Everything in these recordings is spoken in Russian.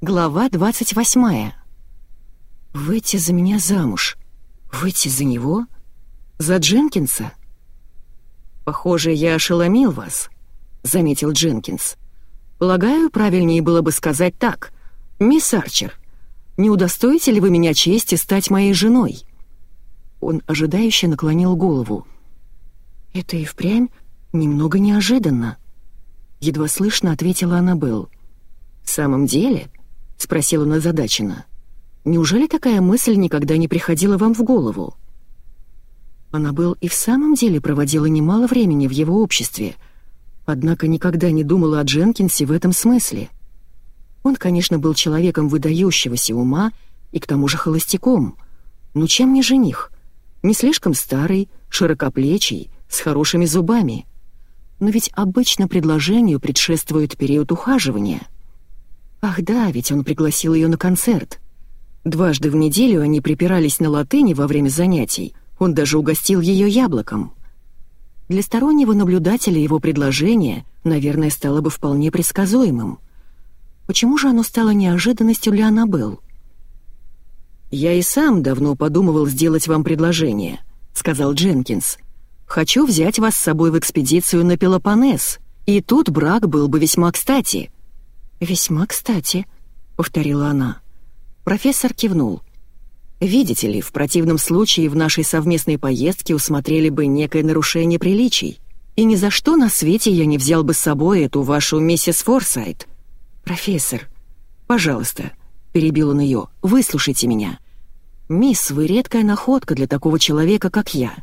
Глава 28. «Выйти за меня замуж? Выйти за него? За Дженкинса?» «Похоже, я ошеломил вас», — заметил Дженкинс. «Полагаю, правильнее было бы сказать так. Мисс Арчер, не удостоите ли вы меня чести стать моей женой?» Он ожидающе наклонил голову. «Это и впрямь немного неожиданно», — едва слышно ответила Аннабелл. «В самом деле?» — спросила она озадаченно. «Неужели такая мысль никогда не приходила вам в голову?» Аннабелл и в самом деле проводила немало времени в его обществе, однако никогда не думала о Дженкинсе в этом смысле. Он, конечно, был человеком выдающегося ума и к тому же холостяком, но чем не жених? Не слишком старый, широкоплечий, с хорошими зубами. Но ведь обычно предложению предшествует период ухаживания — Ах да, ведь он пригласил ее на концерт. Дважды в неделю они припирались на латыни во время занятий, он даже угостил ее яблоком. Для стороннего наблюдателя его предложение, наверное, стало бы вполне предсказуемым. Почему же оно стало неожиданностью для Аннабелл? «Я и сам давно подумывал сделать вам предложение», — сказал Дженкинс. «Хочу взять вас с собой в экспедицию на Пелопоннес, и тут брак был бы весьма кстати». «Весьма кстати», — повторила она. Профессор кивнул. «Видите ли, в противном случае в нашей совместной поездке усмотрели бы некое нарушение приличий, и ни за что на свете я не взял бы с собой эту вашу миссис Форсайт. Профессор, пожалуйста», — перебил он ее, — «выслушайте меня. Мисс, вы редкая находка для такого человека, как я.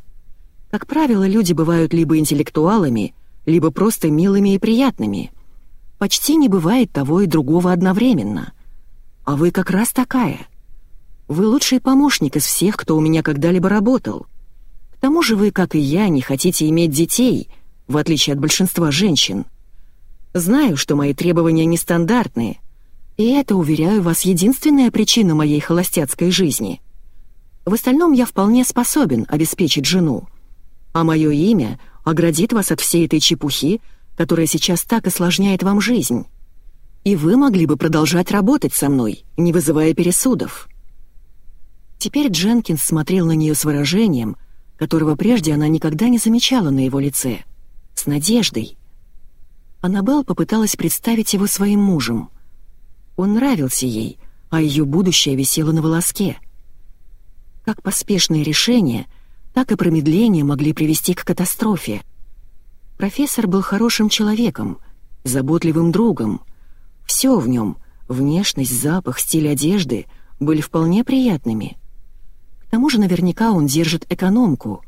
Как правило, люди бывают либо интеллектуалами, либо просто милыми и приятными. Почти не бывает того и другого одновременно. А вы как раз такая. Вы лучший помощник из всех, кто у меня когда-либо работал. К тому же вы, как и я, не хотите иметь детей, в отличие от большинства женщин. Знаю, что мои требования нестандартные, и это, уверяю вас, единственная причина моей холостяцкой жизни. В остальном я вполне способен обеспечить жену. А мое имя оградит вас от всей этой чепухи, которая сейчас так осложняет вам жизнь. И вы могли бы продолжать работать со мной, не вызывая пересудов». Теперь Дженкинс смотрел на нее с выражением, которого прежде она никогда не замечала на его лице, с надеждой. Аннабелл попыталась представить его своим мужем. Он нравился ей, а ее будущее висело на волоске. Как поспешные решения, так и промедления могли привести к катастрофе — Профессор был хорошим человеком, заботливым другом. Все в нем — внешность, запах, стиль одежды — были вполне приятными. К тому же наверняка он держит экономку,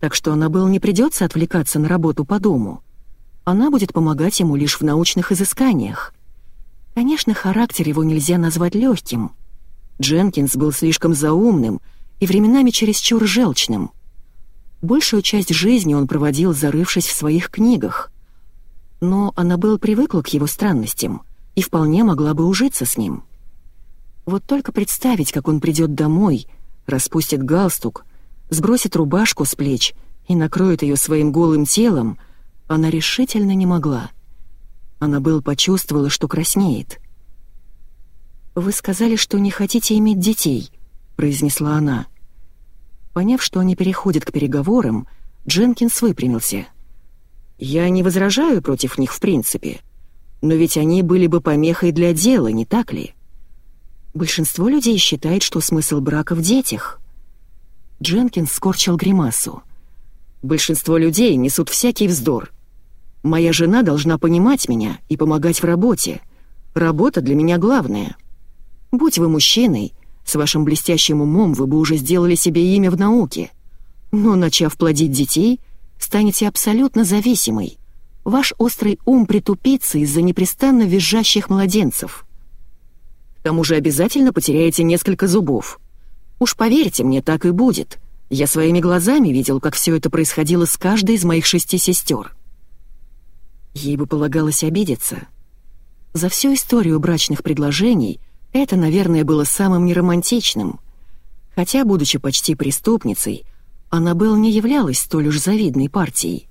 так что Аннабелл не придется отвлекаться на работу по дому. Она будет помогать ему лишь в научных изысканиях. Конечно, характер его нельзя назвать легким. Дженкинс был слишком заумным и временами чересчур желчным — Большую часть жизни он проводил, зарывшись в своих книгах. Но Аннабелл привыкла к его странностям и вполне могла бы ужиться с ним. Вот только представить, как он придет домой, распустит галстук, сбросит рубашку с плеч и накроет ее своим голым телом, она решительно не могла. Аннабелл почувствовала, что краснеет. «Вы сказали, что не хотите иметь детей», — произнесла она. — Поняв, что они переходят к переговорам, Дженкинс выпрямился. «Я не возражаю против них в принципе, но ведь они были бы помехой для дела, не так ли? Большинство людей считает, что смысл брака в детях». Дженкинс скорчил гримасу. «Большинство людей несут всякий вздор. Моя жена должна понимать меня и помогать в работе. Работа для меня главная. Будь вы мужчиной, с вашим блестящим умом вы бы уже сделали себе имя в науке. Но, начав плодить детей, станете абсолютно зависимой. Ваш острый ум притупится из-за непрестанно визжащих младенцев. К тому же обязательно потеряете несколько зубов. Уж поверьте мне, так и будет. Я своими глазами видел, как все это происходило с каждой из моих шести сестер. Ей бы полагалось обидеться. За всю историю брачных предложений это, наверное, было самым неромантичным. Хотя, будучи почти преступницей, Аннабелл не являлась столь уж завидной партией.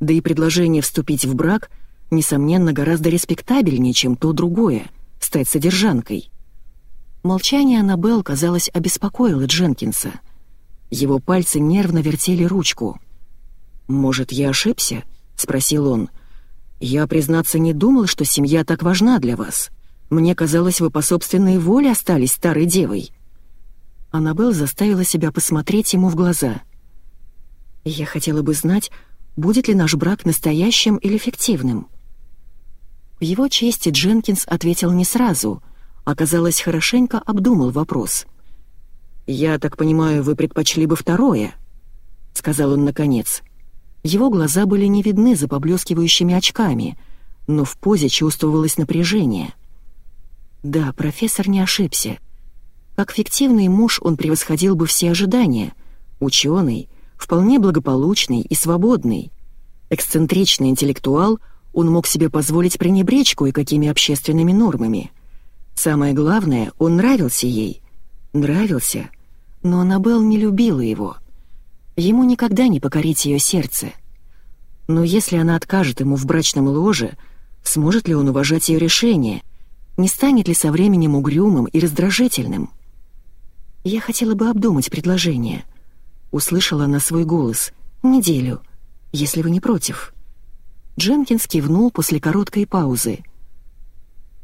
Да и предложение вступить в брак, несомненно, гораздо респектабельнее, чем то другое, стать содержанкой. Молчание Аннабелл, казалось, обеспокоило Дженкинса. Его пальцы нервно вертели ручку. «Может, я ошибся?» — спросил он. «Я, признаться, не думал, что семья так важна для вас. Мне казалось, вы по собственной воле остались старой девой». Аннабелл заставила себя посмотреть ему в глаза. «Я хотела бы знать, будет ли наш брак настоящим или фиктивным». В его чести Дженкинс ответил не сразу, а, казалось, хорошенько обдумал вопрос. «Я так понимаю, вы предпочли бы второе?» — сказал он наконец. Его глаза были не видны за поблескивающими очками, но в позе чувствовалось напряжение. Да, профессор не ошибся. Как фиктивный муж он превосходил бы все ожидания. Ученый, вполне благополучный и свободный. Эксцентричный интеллектуал, он мог себе позволить пренебречь кое-какими общественными нормами. Самое главное, он нравился ей. Нравился. Но Аннабелл не любила его. Ему никогда не покорить ее сердце. Но если она откажет ему в брачном ложе, сможет ли он уважать ее решение? Не станет ли со временем угрюмым и раздражительным? «Я хотела бы обдумать предложение», — услышала она свой голос. «Неделю, если вы не против». Дженкинс кивнул после короткой паузы.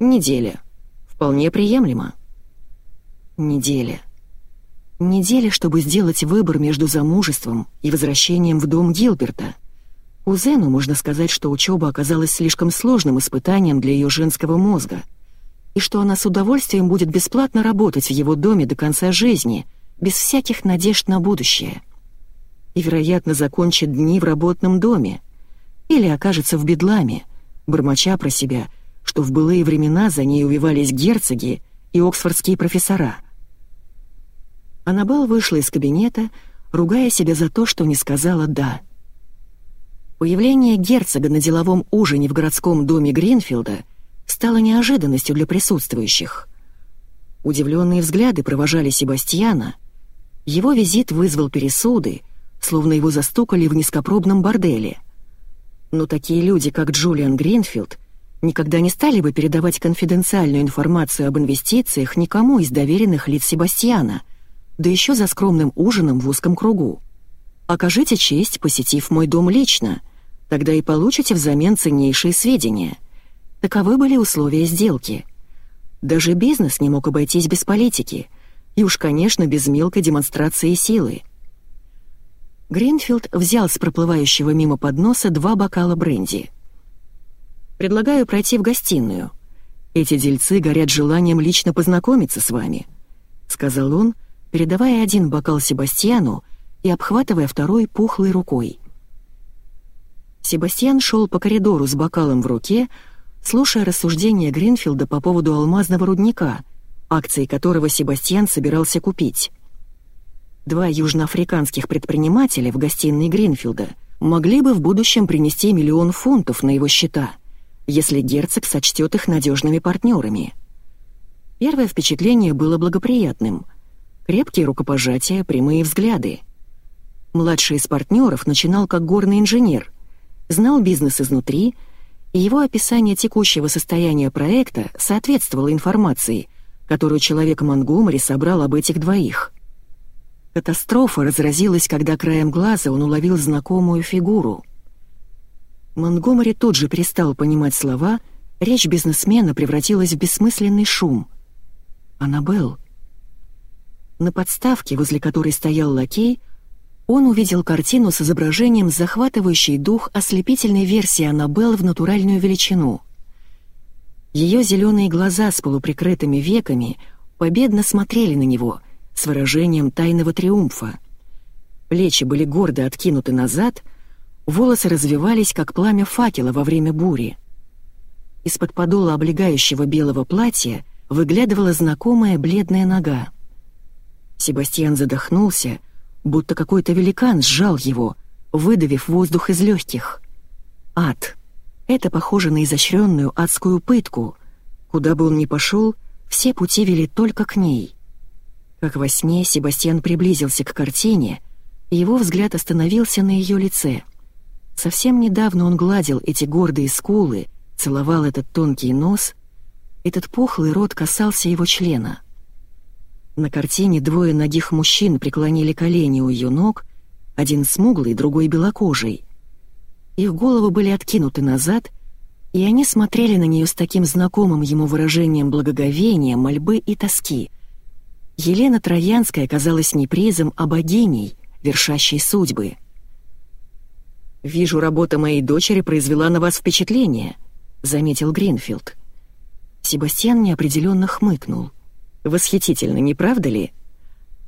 «Неделя. Вполне приемлемо». «Неделя. Неделя, чтобы сделать выбор между замужеством и возвращением в дом Гилберта. Кузену можно сказать, что учеба оказалась слишком сложным испытанием для ее женского мозга — и что она с удовольствием будет бесплатно работать в его доме до конца жизни, без всяких надежд на будущее. И, вероятно, закончит дни в работном доме. Или окажется в бедламе, бормоча про себя, что в былые времена за ней увивались герцоги и оксфордские профессора. Аннабелл вышла из кабинета, ругая себя за то, что не сказала «да». Появление герцога на деловом ужине в городском доме Гринфилда — стало неожиданностью для присутствующих. Удивленные взгляды провожали Себастьяна. Его визит вызвал пересуды, словно его застукали в низкопробном борделе. Но такие люди, как Джулиан Гринфилд, никогда не стали бы передавать конфиденциальную информацию об инвестициях никому из доверенных лиц Себастьяна, да еще за скромным ужином в узком кругу. Окажите честь, посетив мой дом лично, тогда и получите взамен ценнейшие сведения. Таковы были условия сделки. Даже бизнес не мог обойтись без политики, и уж, конечно, без мелкой демонстрации силы. Гринфилд взял с проплывающего мимо подноса два бокала бренди. «Предлагаю пройти в гостиную. Эти дельцы горят желанием лично познакомиться с вами», — сказал он, передавая один бокал Себастьяну и обхватывая второй пухлой рукой. Себастьян шел по коридору с бокалом в руке, слушая рассуждения Гринфилда по поводу алмазного рудника, акции которого Себастьян собирался купить. Два южноафриканских предпринимателя в гостиной Гринфилда могли бы в будущем принести миллион фунтов на его счета, если герцог сочтет их надежными партнерами. Первое впечатление было благоприятным. Крепкие рукопожатия, прямые взгляды. Младший из партнеров начинал как горный инженер, знал бизнес изнутри — его описание текущего состояния проекта соответствовало информации, которую человек Монгомери собрал об этих двоих. Катастрофа разразилась, когда краем глаза он уловил знакомую фигуру. Монгомери тут же перестал понимать слова, речь бизнесмена превратилась в бессмысленный шум. «Аннабелл». На подставке, возле которой стоял лакей, он увидел картину с изображением захватывающей дух ослепительной версии Аннабелл в натуральную величину. Ее зеленые глаза с полуприкрытыми веками победно смотрели на него с выражением тайного триумфа. Плечи были гордо откинуты назад, волосы развивались, как пламя факела во время бури. Из-под подола облегающего белого платья выглядывала знакомая бледная нога. Себастьян задохнулся, будто какой-то великан сжал его, выдавив воздух из легких. Ад. Это похоже на изощренную адскую пытку. Куда бы он ни пошел, все пути вели только к ней. Как во сне Себастьян приблизился к картине, его взгляд остановился на ее лице. Совсем недавно он гладил эти гордые скулы, целовал этот тонкий нос, Этот пухлый рот касался его члена. На картине двое ногих мужчин преклонили колени у ее ног, один смуглый, другой белокожий. Их головы были откинуты назад, и они смотрели на нее с таким знакомым ему выражением благоговения, мольбы и тоски. Елена Троянская казалась не призом, а богиней, вершащей судьбы. «Вижу, работа моей дочери произвела на вас впечатление», — заметил Гринфилд. Себастьян неопределенно хмыкнул. «Восхитительно, не правда ли?»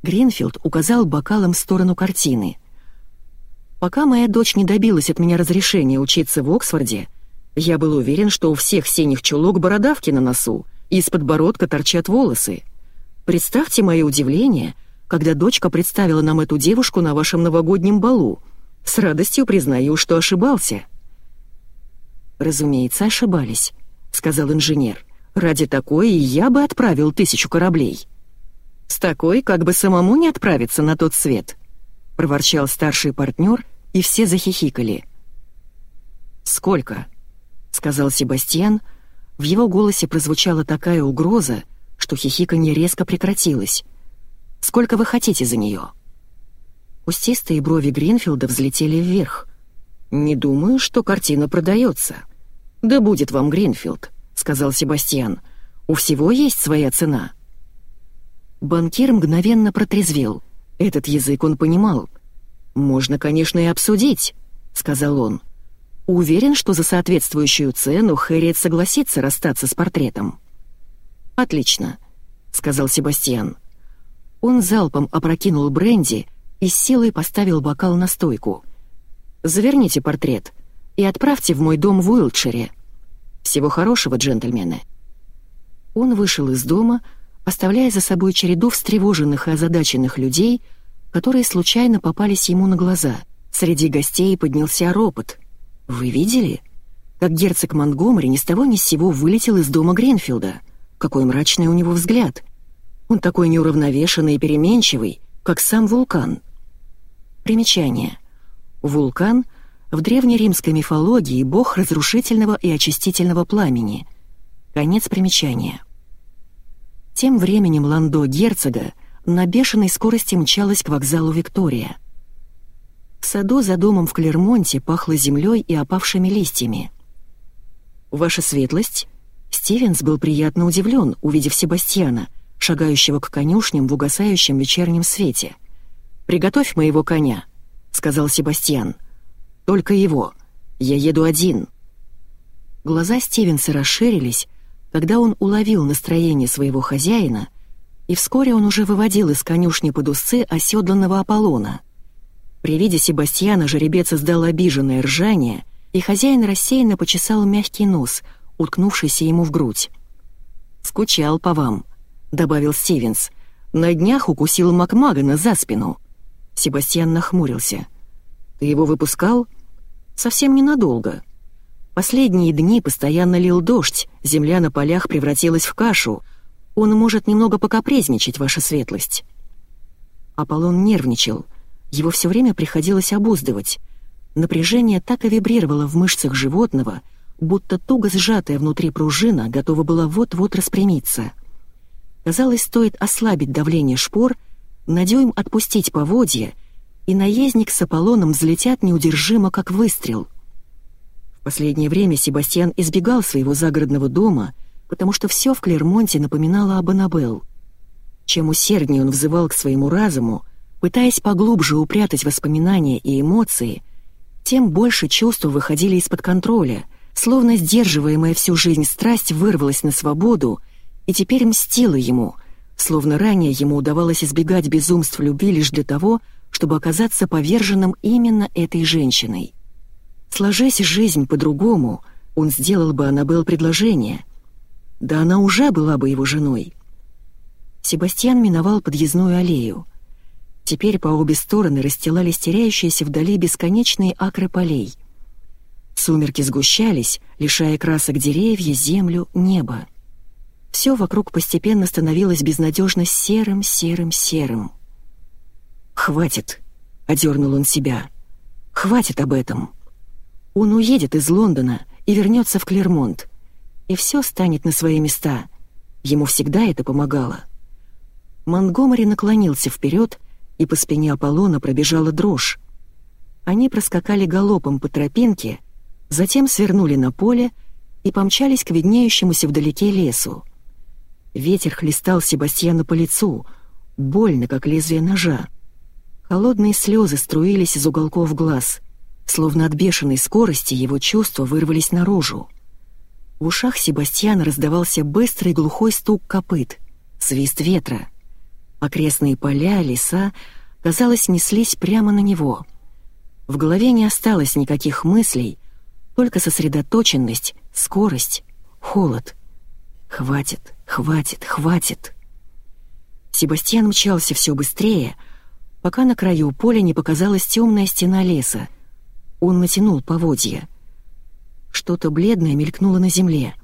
Гринфилд указал бокалом в сторону картины. «Пока моя дочь не добилась от меня разрешения учиться в Оксфорде, я был уверен, что у всех синих чулок бородавки на носу, и из подбородка торчат волосы. Представьте мое удивление, когда дочка представила нам эту девушку на вашем новогоднем балу. С радостью признаю, что ошибался». «Разумеется, ошибались», — сказал инженер. «Ради такой я бы отправил тысячу кораблей». «С такой, как бы самому не отправиться на тот свет», — проворчал старший партнер, и все захихикали. «Сколько?» — сказал Себастьян. В его голосе прозвучала такая угроза, что хихиканье резко прекратилось. «Сколько вы хотите за нее?» Кустистые брови Гринфилда взлетели вверх. «Не думаю, что картина продается». «Да будет вам Гринфилд», — сказал Себастьян. «У всего есть своя цена». Банкир мгновенно протрезвел. Этот язык он понимал. «Можно, конечно, и обсудить», — сказал он. «Уверен, что за соответствующую цену Хэрриет согласится расстаться с портретом». «Отлично», — сказал Себастьян. Он залпом опрокинул бренди и с силой поставил бокал на стойку. «Заверните портрет и отправьте в мой дом в Уилтшире. Всего хорошего, джентльмены». Он вышел из дома, оставляя за собой череду встревоженных и озадаченных людей, которые случайно попались ему на глаза. Среди гостей поднялся ропот. «Вы видели?» Как герцог Монтгомери ни с того ни с сего вылетел из дома Гринфилда. Какой мрачный у него взгляд. Он такой неуравновешенный и переменчивый, как сам вулкан. Примечание. Вулкан — в древнеримской мифологии бог разрушительного и очистительного пламени. Конец примечания. Тем временем Ландо герцога на бешеной скорости мчалась к вокзалу Виктория. В саду за домом в Клермонте пахло землей и опавшими листьями. «Ваша светлость?» Стивенс был приятно удивлен, увидев Себастьяна, шагающего к конюшням в угасающем вечернем свете — «Приготовь моего коня», — сказал Себастьян. «Только его. Я еду один». Глаза Стивенса расширились, когда он уловил настроение своего хозяина, и вскоре он уже выводил из конюшни под усы оседланного Аполлона. При виде Себастьяна жеребец издал обиженное ржание, и хозяин рассеянно почесал мягкий нос, уткнувшийся ему в грудь. «Скучал по вам», — добавил Стивенс. «На днях укусил Макмагана за спину». Себастьян нахмурился. «Ты его выпускал?» «Совсем ненадолго. Последние дни постоянно лил дождь, земля на полях превратилась в кашу. Он может немного покапрезничать, ваша светлость». Аполлон нервничал. Его все время приходилось обуздывать. Напряжение так и вибрировало в мышцах животного, будто туго сжатая внутри пружина готова была вот-вот распрямиться. Казалось, стоит ослабить давление шпор — на дюйм отпустить поводья, и наездник с Аполлоном взлетят неудержимо, как выстрел. В последнее время Себастьян избегал своего загородного дома, потому что все в Клермонте напоминало об Аннабелл. Чем усерднее он взывал к своему разуму, пытаясь поглубже упрятать воспоминания и эмоции, тем больше чувств выходили из-под контроля, словно сдерживаемая всю жизнь страсть вырвалась на свободу и теперь мстила ему — словно ранее ему удавалось избегать безумств любви лишь для того, чтобы оказаться поверженным именно этой женщиной. Сложась жизнь по-другому, он сделал бы Аннабелл предложение. Да она уже была бы его женой. Себастьян миновал подъездную аллею. Теперь по обе стороны расстилались теряющиеся вдали бесконечные акры полей. Сумерки сгущались, лишая красок деревья, землю, небо. Все вокруг постепенно становилось безнадежно серым, серым, серым. «Хватит!» — одернул он себя. «Хватит об этом!» Он уедет из Лондона и вернется в Клермонт. и все станет на свои места. Ему всегда это помогало. Монгомери наклонился вперед, и по спине Аполлона пробежала дрожь. Они проскакали галопом по тропинке, затем свернули на поле и помчались к виднеющемуся вдалеке лесу. Ветер хлестал Себастьяна по лицу, больно, как лезвие ножа. Холодные слезы струились из уголков глаз, словно от бешеной скорости его чувства вырвались наружу. В ушах Себастьяна раздавался быстрый глухой стук копыт, свист ветра. Окрестные поля, леса, казалось, неслись прямо на него. В голове не осталось никаких мыслей, только сосредоточенность, скорость, холод. Хватит, хватит, хватит. Себастьян мчался все быстрее, пока на краю поля не показалась темная стена леса. Он натянул поводья. Что-то бледное мелькнуло на земле.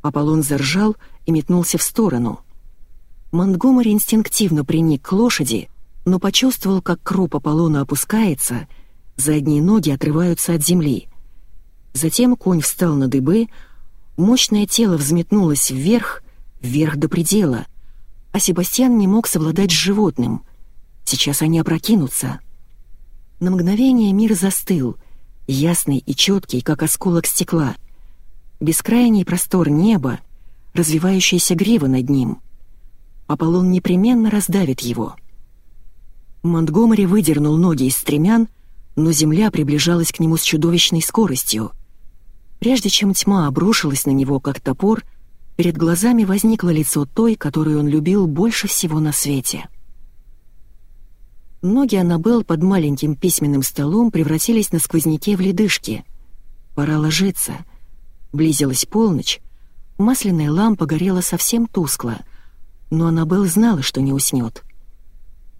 Аполлон заржал и метнулся в сторону. Монтгомери инстинктивно приник к лошади, но почувствовал, как круп Аполлона опускается, задние ноги отрываются от земли. Затем конь встал на дыбы, мощное тело взметнулось вверх, вверх до предела, а Себастьян не мог совладать с животным — Сейчас они опрокинутся. На мгновение мир застыл, ясный и четкий, как осколок стекла. Бескрайний простор неба, развивающаяся грива над ним. Аполлон непременно раздавит его. Монтгомери выдернул ноги из стремян, но земля приближалась к нему с чудовищной скоростью. Прежде чем тьма обрушилась на него, как топор, перед глазами возникло лицо той, которую он любил больше всего на свете — Ноги Аннабел под маленьким письменным столом превратились на сквозняке в ледышки. Пора ложиться. Близилась полночь. Масляная лампа горела совсем тускло, но Аннабел знала, что не уснет.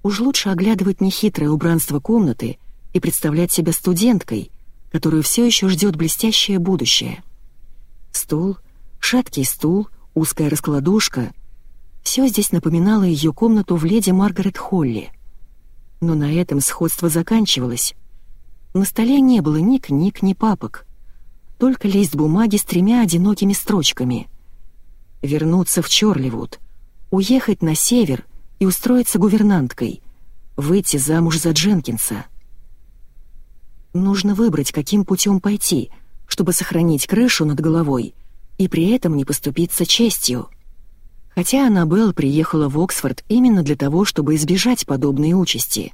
Уж лучше оглядывать нехитрое убранство комнаты и представлять себя студенткой, которую все еще ждет блестящее будущее. Стул, шаткий стул, узкая раскладушка — все здесь напоминало ее комнату в леди Маргарет Холли — но на этом сходство заканчивалось. На столе не было ни книг, ни папок. Только лист бумаги с тремя одинокими строчками. Вернуться в Чорливуд, уехать на север и устроиться гувернанткой, выйти замуж за Дженкинса. Нужно выбрать, каким путем пойти, чтобы сохранить крышу над головой и при этом не поступиться честью. Хотя Аннабелл приехала в Оксфорд именно для того, чтобы избежать подобной участи.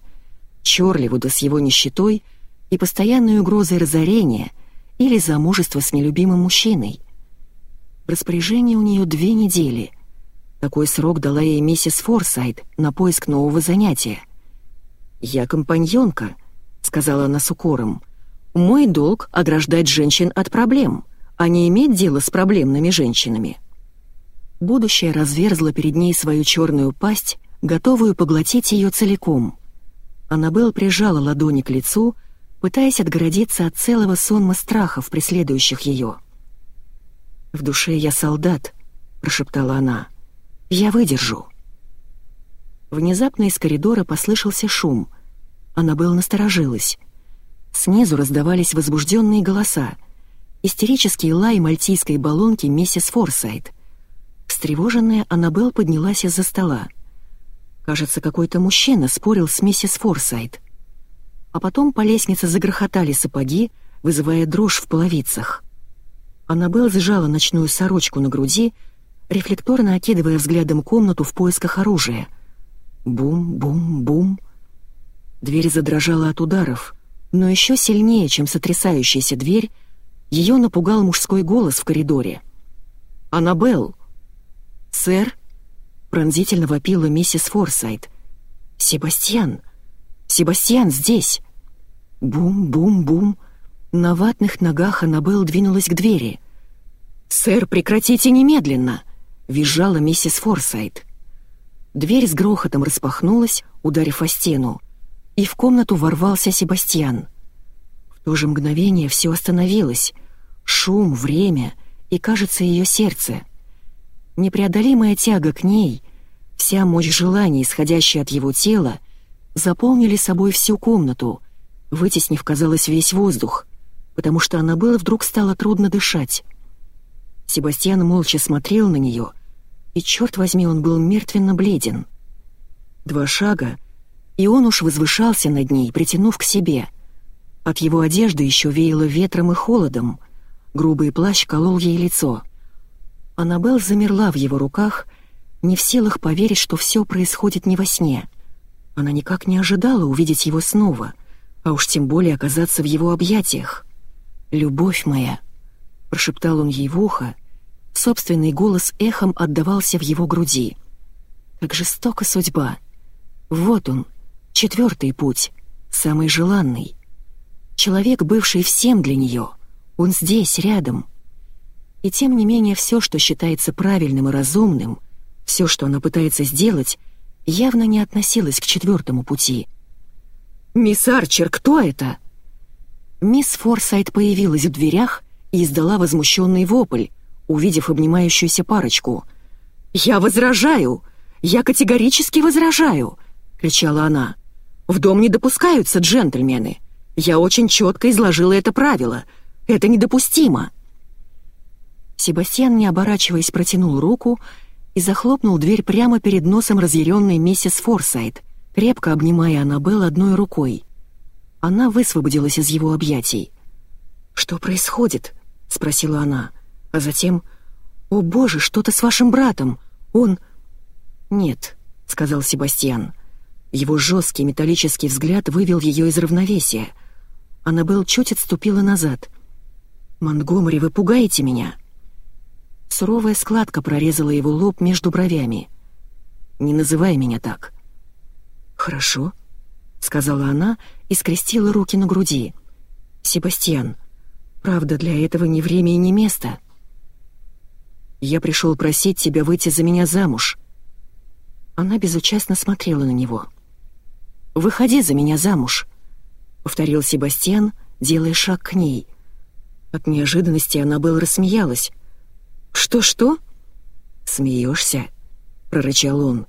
Чорливуда с его нищетой и постоянной угрозой разорения или замужества с нелюбимым мужчиной. В распоряжении у нее две недели. Такой срок дала ей миссис Форсайт на поиск нового занятия. «Я компаньонка», — сказала она с укором. «Мой долг — ограждать женщин от проблем, а не иметь дело с проблемными женщинами». Будущее разверзло перед ней свою черную пасть, готовую поглотить ее целиком. Аннабелл прижала ладони к лицу, пытаясь отгородиться от целого сонма страхов, преследующих ее. «В душе я солдат», — прошептала она. «Я выдержу». Внезапно из коридора послышался шум. Аннабелл насторожилась. Снизу раздавались возбужденные голоса. Истерический лай мальтийской баллонки миссис Форсайт — Встревоженная, Аннабелл поднялась из-за стола. Кажется, какой-то мужчина спорил с миссис Форсайт. А потом по лестнице загрохотали сапоги, вызывая дрожь в половицах. Аннабелл сжала ночную сорочку на груди, рефлекторно окидывая взглядом комнату в поисках оружия. Бум-бум-бум. Дверь задрожала от ударов, но еще сильнее, чем сотрясающаяся дверь, ее напугал мужской голос в коридоре. «Аннабелл!» «Сэр?» — пронзительно вопила миссис Форсайт. «Себастьян! Себастьян здесь!» Бум-бум-бум. На ватных ногах Аннабелл двинулась к двери. «Сэр, прекратите немедленно!» — визжала миссис Форсайт. Дверь с грохотом распахнулась, ударив о стену, и в комнату ворвался Себастьян. В то же мгновение все остановилось. Шум, время и, кажется, ее сердце — Непреодолимая тяга к ней, вся мощь желаний, исходящая от его тела, заполнили собой всю комнату, вытеснив, казалось, весь воздух, потому что Аннабелла вдруг стало трудно дышать. Себастьян молча смотрел на нее, и, черт возьми, он был мертвенно бледен. Два шага, и он уж возвышался над ней, притянув к себе. От его одежды еще веяло ветром и холодом. Грубый плащ колол ей лицо. Аннабелл замерла в его руках, не в силах поверить, что все происходит не во сне. Она никак не ожидала увидеть его снова, а уж тем более оказаться в его объятиях. «Любовь моя», — прошептал он ей в ухо, собственный голос эхом отдавался в его груди. «Как жестока судьба! Вот он, четвертый путь, самый желанный. Человек, бывший всем для нее, он здесь, рядом. И тем не менее все, что считается правильным и разумным, все, что она пытается сделать, явно не относилось к четвертому пути. «Мисс Арчер, кто это?» Мисс Форсайт появилась в дверях и издала возмущенный вопль, увидев обнимающуюся парочку. «Я возражаю! Я категорически возражаю!» — кричала она. «В дом не допускаются джентльмены. Я очень четко изложила это правило. Это недопустимо!» Себастьян, не оборачиваясь, протянул руку и захлопнул дверь прямо перед носом разъяренной миссис Форсайт, крепко обнимая Аннабелл одной рукой. Она высвободилась из его объятий. «Что происходит?» — спросила она. А затем «О боже, что-то с вашим братом! Он...» «Нет», — сказал Себастьян. Его жесткий металлический взгляд вывел ее из равновесия. Аннабелл чуть отступила назад. «Монтгомери, вы пугаете меня!» Суровая складка прорезала его лоб между бровями. «Не называй меня так». «Хорошо», — сказала она и скрестила руки на груди. «Себастьян, правда, для этого ни время и ни место». «Я пришел просить тебя выйти за меня замуж». Она безучастно смотрела на него. «Выходи за меня замуж», — повторил Себастьян, делая шаг к ней. От неожиданности она была рассмеялась. «Что-что?» «Смеешься?» — прорычал он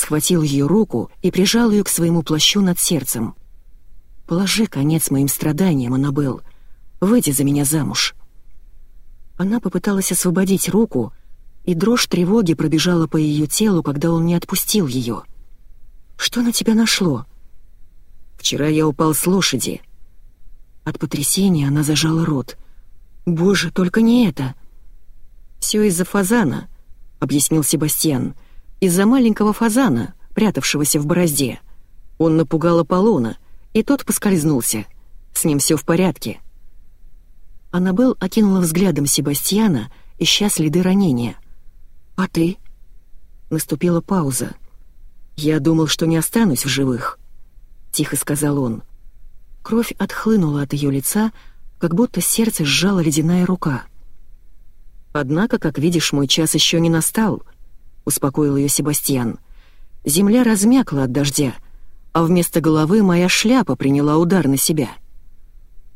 схватил ее руку и прижал ее к своему плащу над сердцем. «Положи конец моим страданиям, Аннабелл. Выйди за меня замуж». Она попыталась освободить руку, и дрожь тревоги пробежала по ее телу, когда он не отпустил ее. «Что на тебя нашло?» «Вчера я упал с лошади». От потрясения она зажала рот. «Боже, только не это!» «Все из-за фазана», — объяснил Себастьян из-за маленького фазана, прятавшегося в борозде. Он напугал Аполлона, и тот поскользнулся. С ним все в порядке. Аннабелл окинула взглядом Себастьяна, ища следы ранения. «А ты?» Наступила пауза. «Я думал, что не останусь в живых», — тихо сказал он. Кровь отхлынула от ее лица, как будто сердце сжала ледяная рука. «Однако, как видишь, мой час еще не настал», — успокоил ее Себастьян. «Земля размякла от дождя, а вместо головы моя шляпа приняла удар на себя».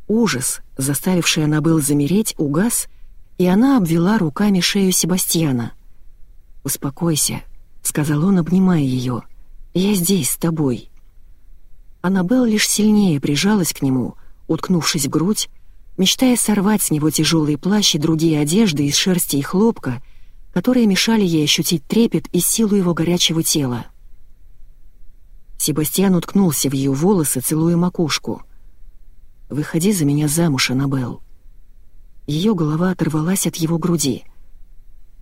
Ужас, заставивший Аннабелл замереть, угас, и она обвела руками шею Себастьяна. «Успокойся», — сказал он, обнимая ее. «Я здесь, с тобой». Аннабелл лишь сильнее прижалась к нему, уткнувшись в грудь, мечтая сорвать с него тяжелый плащ и другие одежды из шерсти и хлопка — которые мешали ей ощутить трепет и силу его горячего тела. Себастьян уткнулся в ее волосы, целуя макушку. «Выходи за меня замуж, Аннабелл». Ее голова оторвалась от его груди.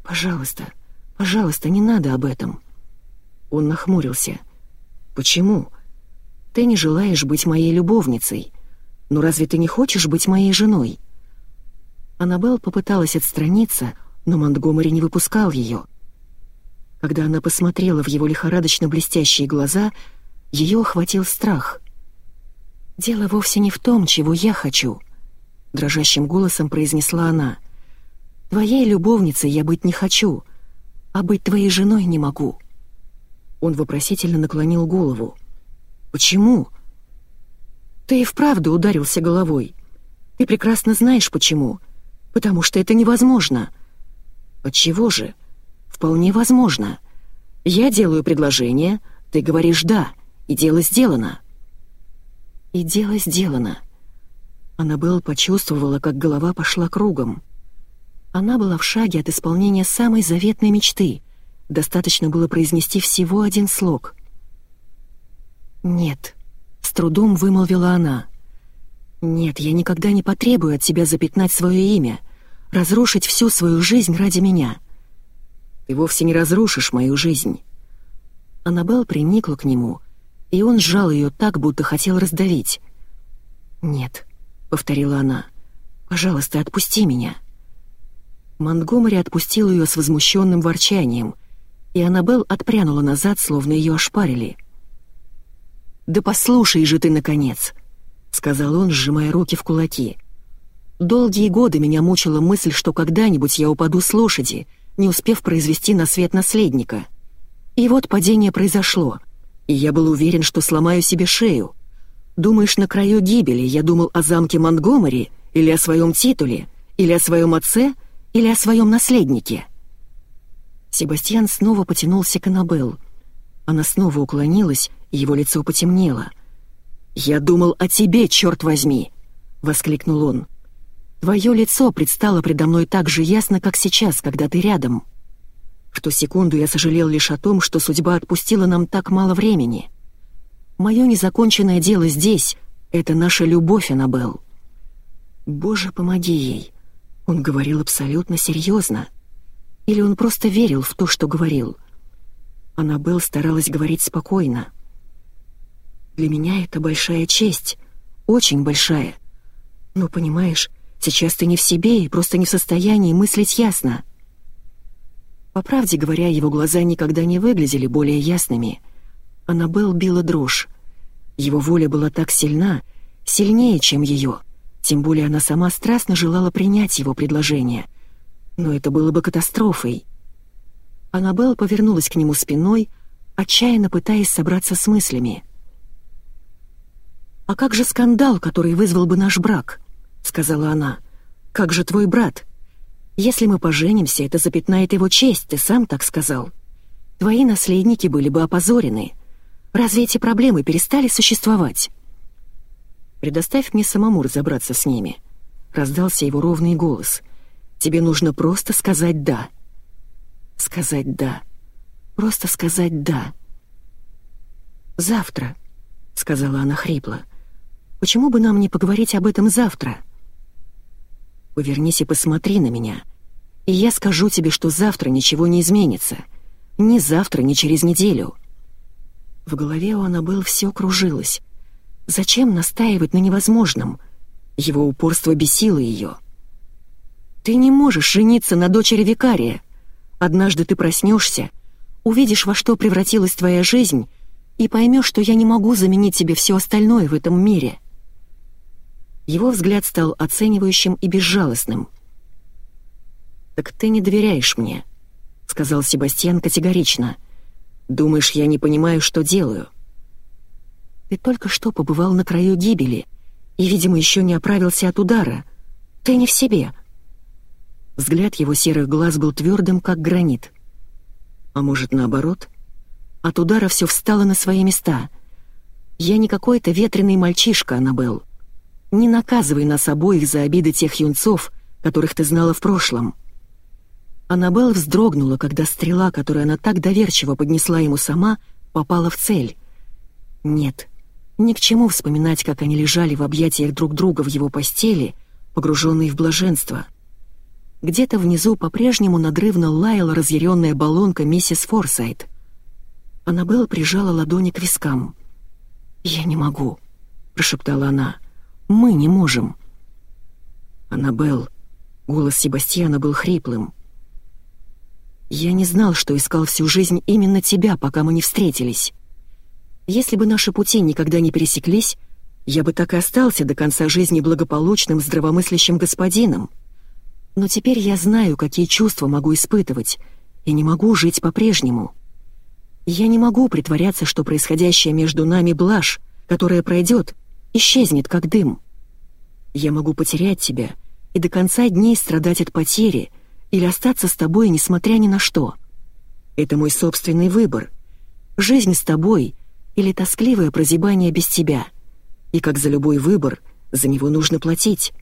«Пожалуйста, пожалуйста, не надо об этом». Он нахмурился. «Почему? Ты не желаешь быть моей любовницей. Но разве ты не хочешь быть моей женой?» Аннабелл попыталась отстраниться, но Монтгомери не выпускал ее. Когда она посмотрела в его лихорадочно блестящие глаза, ее охватил страх. «Дело вовсе не в том, чего я хочу», — дрожащим голосом произнесла она. «Твоей любовницей я быть не хочу, а быть твоей женой не могу». Он вопросительно наклонил голову. «Почему?» «Ты и вправду ударился головой. Ты прекрасно знаешь, почему. Потому что это невозможно». «Отчего же? Вполне возможно. Я делаю предложение, ты говоришь «да», и дело сделано». И дело сделано. Аннабелл почувствовала, как голова пошла кругом. Она была в шаге от исполнения самой заветной мечты. Достаточно было произнести всего один слог. «Нет», — с трудом вымолвила она. «Нет, я никогда не потребую от тебя запятнать свое имя, разрушить всю свою жизнь ради меня. Ты вовсе не разрушишь мою жизнь». Аннабелл приникла к нему, и он сжал ее так, будто хотел раздавить. «Нет», — повторила она, — «пожалуйста, отпусти меня». Монтгомери отпустил ее с возмущенным ворчанием, и Аннабелл отпрянула назад, словно ее ошпарили. «Да послушай же ты, наконец!» — сказал он, сжимая руки в кулаки. «Долгие годы меня мучила мысль, что когда-нибудь я упаду с лошади, не успев произвести на свет наследника. И вот падение произошло, и я был уверен, что сломаю себе шею. Думаешь, на краю гибели я думал о замке Монтгомери или о своем титуле, или о своем отце, или о своем наследнике?» Себастьян снова потянулся к Аннабелл. Она снова уклонилась, его лицо потемнело. «Я думал о тебе, черт возьми!» — воскликнул он. «Твое лицо предстало предо мной так же ясно, как сейчас, когда ты рядом. В ту секунду я сожалел лишь о том, что судьба отпустила нам так мало времени. Мое незаконченное дело здесь — это наша любовь, Аннабелл. Боже, помоги ей!» Он говорил абсолютно серьезно. Или он просто верил в то, что говорил? Аннабелл старалась говорить спокойно. «Для меня это большая честь, очень большая. Но, понимаешь, сейчас ты не в себе и просто не в состоянии мыслить ясно». По правде говоря, его глаза никогда не выглядели более ясными. Аннабелл била дрожь. Его воля была так сильна, сильнее, чем ее — тем более она сама страстно желала принять его предложение. Но это было бы катастрофой. Аннабелл повернулась к нему спиной, отчаянно пытаясь собраться с мыслями. «А как же скандал, который вызвал бы наш брак?» — сказала она. «Как же твой брат? Если мы поженимся, это запятнает его честь, ты сам так сказал. Твои наследники были бы опозорены. Разве эти проблемы перестали существовать?» Предоставь мне самому разобраться с ними», — раздался его ровный голос. «Тебе нужно просто сказать «да». Сказать «да». Просто сказать «да». «Завтра», — сказала она хрипло. «Почему бы нам не поговорить об этом завтра?» «Повернись и посмотри на меня, и я скажу тебе, что завтра ничего не изменится. Ни завтра, ни через неделю». В голове у Аннабелл все кружилось. Зачем настаивать на невозможном? Его упорство бесило ее. «Ты не можешь жениться на дочери викария. Однажды ты проснешься, увидишь, во что превратилась твоя жизнь, и поймешь, что я не могу заменить тебе все остальное в этом мире». Его взгляд стал оценивающим и безжалостным. «Так ты не доверяешь мне», — сказал Себастьян категорично. «Думаешь, я не понимаю, что делаю?» Ты только что побывал на краю гибели и, видимо, еще не оправился от удара. Ты не в себе». Взгляд его серых глаз был твердым, как гранит. А может, наоборот? От удара все встало на свои места. Я не какой-то ветреный мальчишка, Аннабелл. Не наказывай нас обоих за обиды тех юнцов, которых ты знала в прошлом. Аннабелл вздрогнула, когда стрела, которую она так доверчиво поднесла ему сама, попала в цель. Нет, ни к чему вспоминать, как они лежали в объятиях друг друга в его постели, погруженные в блаженство. Где-то внизу по-прежнему надрывно лаяла разъяренная баллонка миссис Форсайт. Аннабелл прижала ладони к вискам. «Я не могу», — прошептала она. «Мы не можем». «Аннабелл», — голос Себастьяна был хриплым. «Я не знал, что искал всю жизнь именно тебя, пока мы не встретились. Если бы наши пути никогда не пересеклись, я бы так и остался до конца жизни благополучным, здравомыслящим господином. Но теперь я знаю, какие чувства могу испытывать, и не могу жить по-прежнему. Я не могу притворяться, что происходящее между нами блажь, которая пройдет, исчезнет, как дым. Я могу потерять тебя и до конца дней страдать от потери или остаться с тобой, несмотря ни на что. Это мой собственный выбор. Жизнь с тобой — или тоскливое прозябание без тебя. И как за любой выбор, за него нужно платить.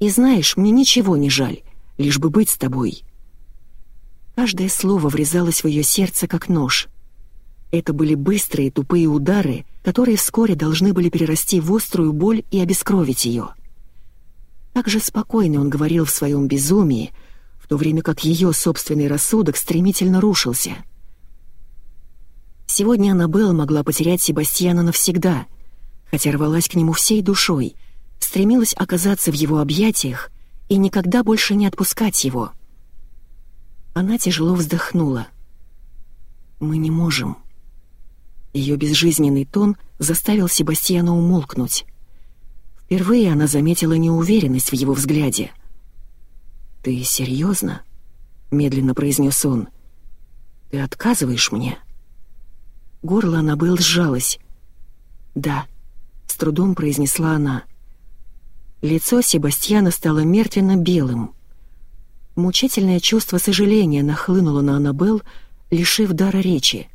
И знаешь, мне ничего не жаль, лишь бы быть с тобой». Каждое слово врезалось в ее сердце, как нож. Это были быстрые, тупые удары, которые вскоре должны были перерасти в острую боль и обескровить ее. Как же спокойно он говорил в своем безумии, в то время как ее собственный рассудок стремительно рушился. Сегодня Аннабелла могла потерять Себастьяна навсегда, хотя рвалась к нему всей душой, стремилась оказаться в его объятиях и никогда больше не отпускать его — она тяжело вздохнула. «Мы не можем». Ее безжизненный тон заставил Себастьяна умолкнуть. Впервые она заметила неуверенность в его взгляде. «Ты серьезно?» — медленно произнес он. «Ты отказываешь мне?» Горло Аннабелл сжалось. «Да», — с трудом произнесла она. Лицо Себастьяна стало мертвенно-белым. Мучительное чувство сожаления нахлынуло на Аннабелл, лишив дара речи.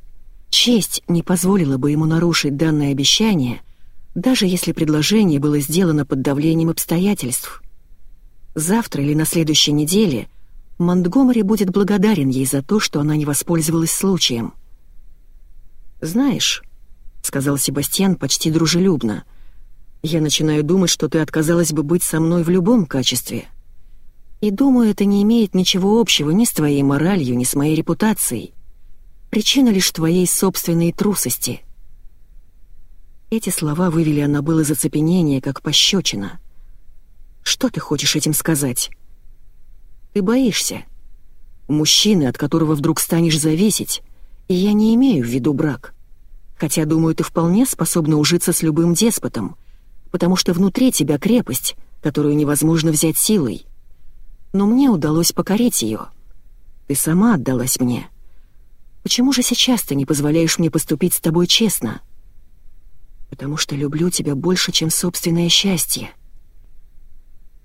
Честь не позволила бы ему нарушить данное обещание, даже если предложение было сделано под давлением обстоятельств. Завтра или на следующей неделе Монтгомери будет благодарен ей за то, что она не воспользовалась случаем. «Знаешь», — сказал Себастьян почти дружелюбно, — «я начинаю думать, что ты отказалась бы быть со мной в любом качестве». И думаю, это не имеет ничего общего ни с твоей моралью, ни с моей репутацией. Причина лишь твоей собственной трусости. Эти слова вывели Аннабелл из оцепенения, как пощечина. Что ты хочешь этим сказать? Ты боишься. Мужчины, от которого вдруг станешь зависеть, и я не имею в виду брак. Хотя, думаю, ты вполне способна ужиться с любым деспотом, потому что внутри тебя крепость, которую невозможно взять силой но мне удалось покорить ее. Ты сама отдалась мне. Почему же сейчас ты не позволяешь мне поступить с тобой честно? Потому что люблю тебя больше, чем собственное счастье.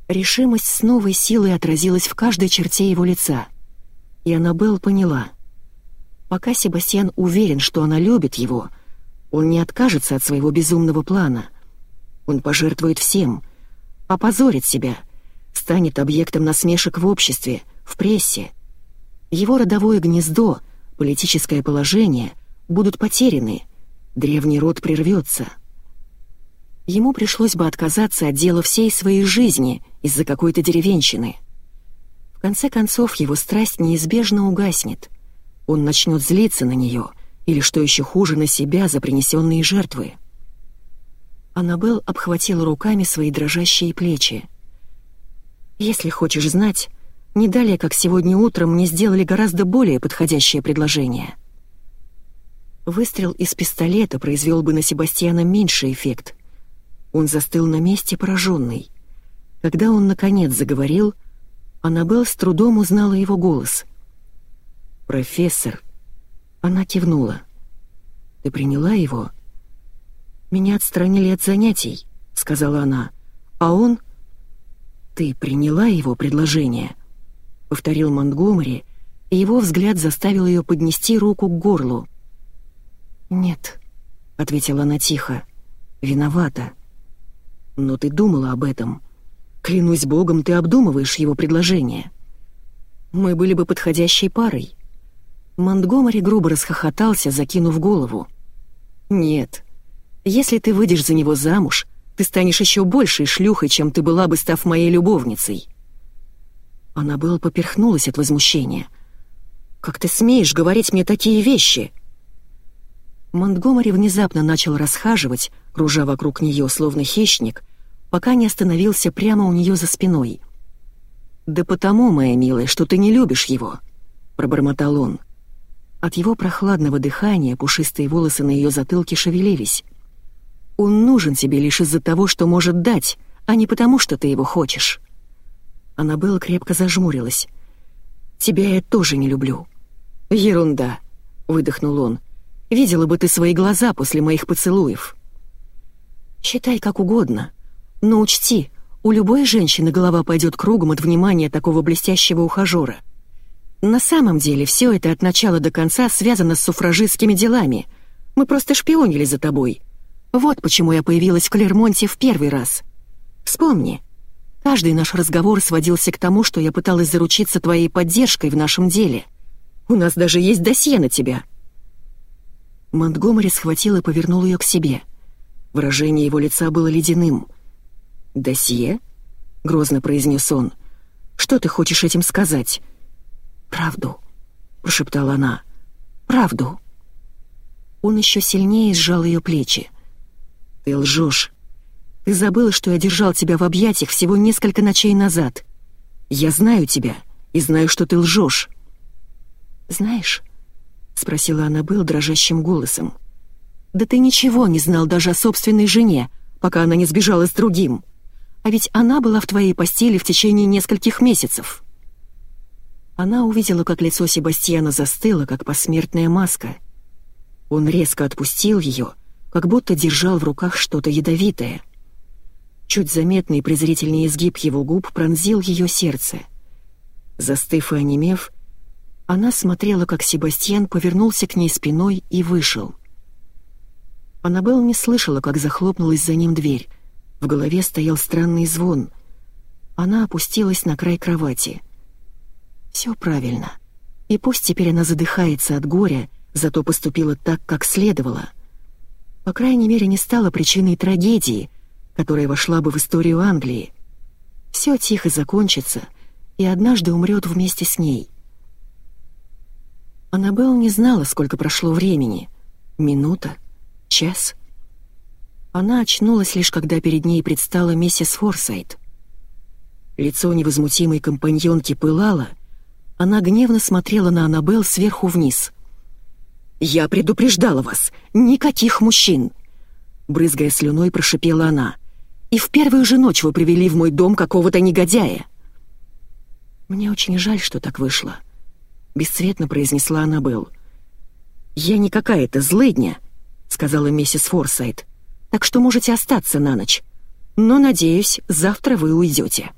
Решимость с новой силой отразилась в каждой черте его лица. И Аннабелл поняла. Пока Себастьян уверен, что она любит его, он не откажется от своего безумного плана. Он пожертвует всем, опозорит себя — станет объектом насмешек в обществе, в прессе. Его родовое гнездо, политическое положение будут потеряны, древний род прервется. Ему пришлось бы отказаться от дела всей своей жизни из-за какой-то деревенщины. В конце концов, его страсть неизбежно угаснет. Он начнет злиться на нее, или, что еще хуже, на себя за принесенные жертвы. Аннабелл обхватила руками свои дрожащие плечи. Если хочешь знать, не далее, как сегодня утром, мне сделали гораздо более подходящее предложение. Выстрел из пистолета произвел бы на Себастьяна меньший эффект. Он застыл на месте пораженный. Когда он, наконец, заговорил, Аннабелл с трудом узнала его голос. «Профессор». Она кивнула. «Ты приняла его?» «Меня отстранили от занятий», — сказала она. «А он...» «Ты приняла его предложение?» — повторил Монтгомери, и его взгляд заставил ее поднести руку к горлу. «Нет», — ответила она тихо, — «виновата». «Но ты думала об этом. Клянусь богом, ты обдумываешь его предложение. Мы были бы подходящей парой». Монтгомери грубо расхохотался, закинув голову. «Нет, если ты выйдешь за него замуж, ты станешь еще большей шлюхой, чем ты была бы, став моей любовницей». Она была поперхнулась от возмущения. «Как ты смеешь говорить мне такие вещи?» Монтгомери внезапно начал расхаживать, кружа вокруг нее, словно хищник, пока не остановился прямо у нее за спиной. «Да потому, моя милая, что ты не любишь его», — пробормотал он. От его прохладного дыхания пушистые волосы на ее затылке шевелились. Он нужен тебе лишь из-за того, что может дать, а не потому, что ты его хочешь». Аннабелла крепко зажмурилась. «Тебя я тоже не люблю». «Ерунда», — выдохнул он. «Видела бы ты свои глаза после моих поцелуев». «Считай как угодно, но учти, у любой женщины голова пойдет кругом от внимания такого блестящего ухажера. На самом деле все это от начала до конца связано с суфражистскими делами. Мы просто шпионили за тобой, вот почему я появилась в Клермонте в первый раз. Вспомни, Каждый наш разговор сводился к тому, что я пыталась заручиться твоей поддержкой в нашем деле. У нас даже есть досье на тебя». Монтгомери схватил и повернул ее к себе. Выражение его лица было ледяным. «Досье?» — грозно произнес он. «Что ты хочешь этим сказать?» «Правду», — прошептала она. «Правду». Он еще сильнее сжал ее плечи. «Ты лжешь. Ты забыла, что я держал тебя в объятиях всего несколько ночей назад. Я знаю тебя и знаю, что ты лжешь». «Знаешь?» — спросила Аннабелл дрожащим голосом. «Да ты ничего не знал даже о собственной жене, пока она не сбежала с другим. А ведь она была в твоей постели в течение нескольких месяцев». Она увидела, как лицо Себастьяна застыло, как посмертная маска. Он резко отпустил ее, как будто держал в руках что-то ядовитое. Чуть заметный презрительный изгиб его губ пронзил ее сердце. Застыв и онемев, она смотрела, как Себастьян повернулся к ней спиной и вышел. Аннабелл не слышала, как захлопнулась за ним дверь. В голове стоял странный звон. Она опустилась на край кровати. Все правильно. И пусть теперь она задыхается от горя, зато поступила так, как следовало. По крайней мере, не стала причиной трагедии, которая вошла бы в историю Англии. Все тихо закончится, и однажды умрет вместе с ней. Аннабелл не знала, сколько прошло времени. Минута? Час? Она очнулась лишь, когда перед ней предстала миссис Форсайт. Лицо невозмутимой компаньонки пылало, она гневно смотрела на Аннабелл сверху вниз. «Я предупреждала вас! Никаких мужчин!» Брызгая слюной, прошипела она. «И в первую же ночь вы привели в мой дом какого-то негодяя!» «Мне очень жаль, что так вышло», — бесцветно произнесла Аннабелл. «Я не какая-то злыдня», — сказала миссис Форсайт так что можете остаться на ночь. Но, надеюсь, завтра вы уйдете».